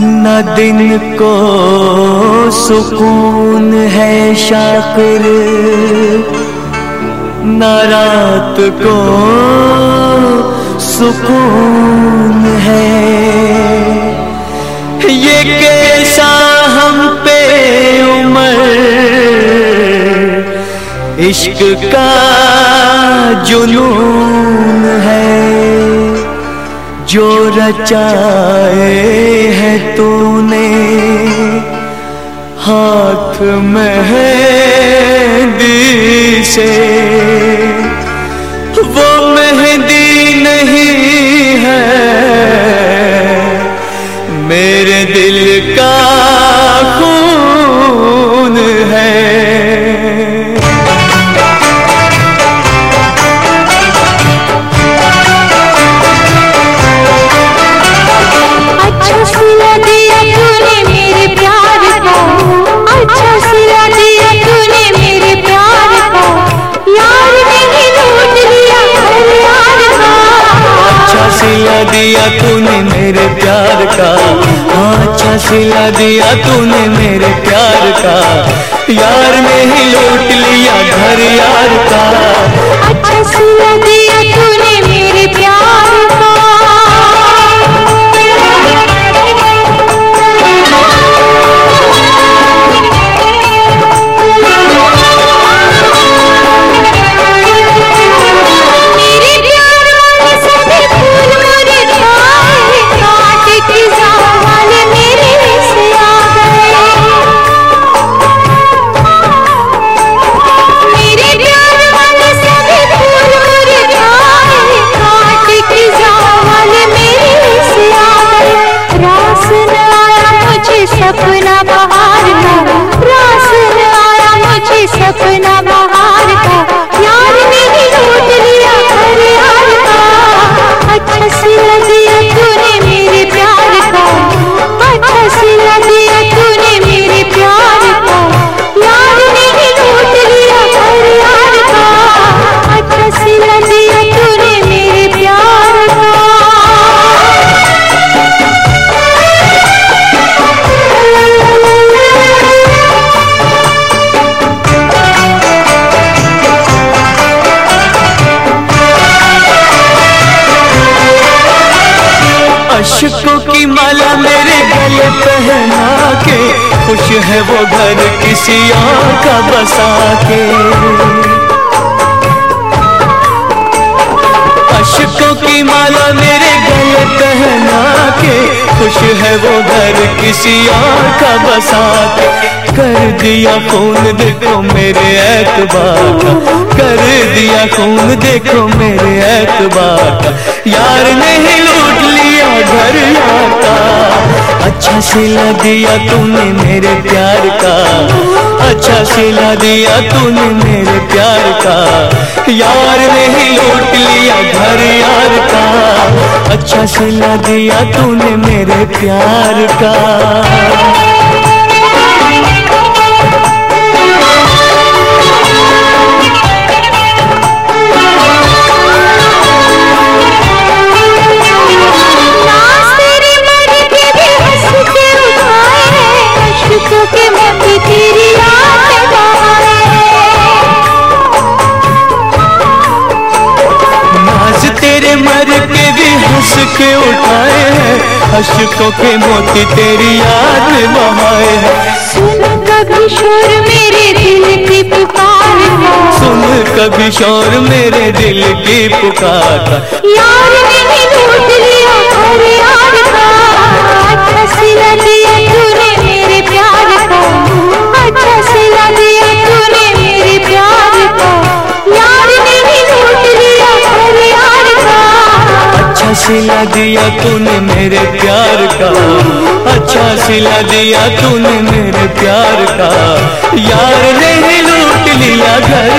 न दिन को सुकून है शाकर न रात को सुकून है। ये कैसा हम पे उमर? इश्क का जुनून जो रचाए है तूने हाथ मेहंदी से। वो मेहंदी नहीं है। दिया तूने मेरे प्यार का। अच्छा सिला दिया तूने मेरे प्यार का। यार में ही लूट लिया घर यार का। अच्छा सिला दिया की माला मेरे गले पहना के, खुश है वो घर किसी और का बसा के। अशकों की माला मेरे गले पहना के, खुश है वो घर किसी और का बसा के। कर दिया खून देखो मेरे ऐतबार का, कर दिया खून देखो मेरे ऐतबार का। यार ने ही लूट लिया घर आता अच्छा सिला दिया तूने मेरे प्यार का। अच्छा सिला दिया तूने मेरे प्यार का। यार नहीं ही लूट लिया घर यार का। अच्छा सिला दिया तूने मेरे प्यार का। मर के भी हंस के उठाए हैं। अशकों के मोती तेरी याद बहाए हैं। सुन कभी शोर मेरे दिल की पुकार सुन कभी शोर मेरे दिल की पुकार यार सिला दिया तूने मेरे प्यार का। अच्छा सिला दिया तूने मेरे प्यार का। यार नहीं लूट लिया घर